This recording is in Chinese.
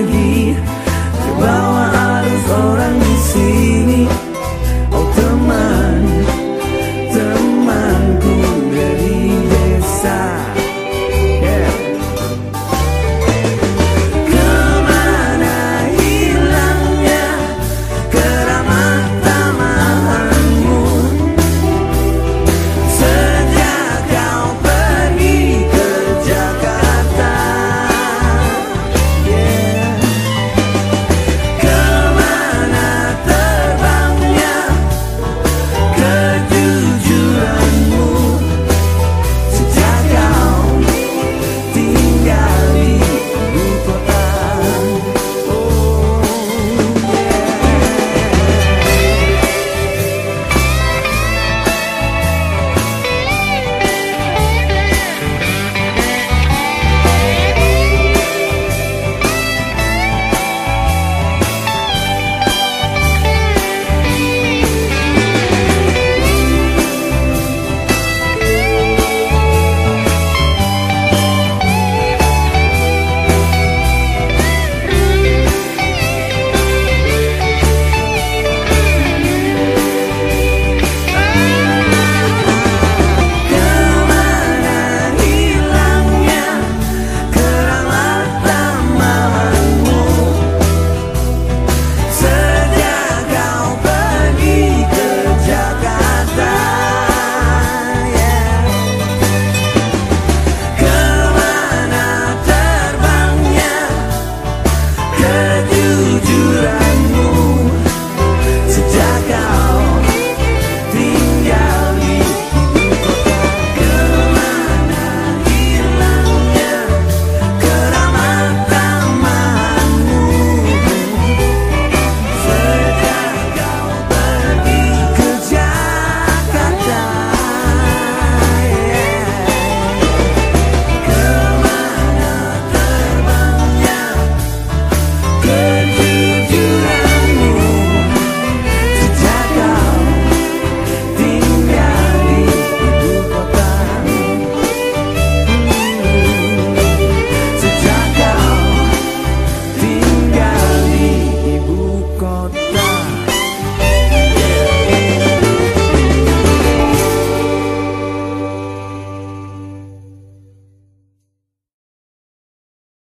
而已。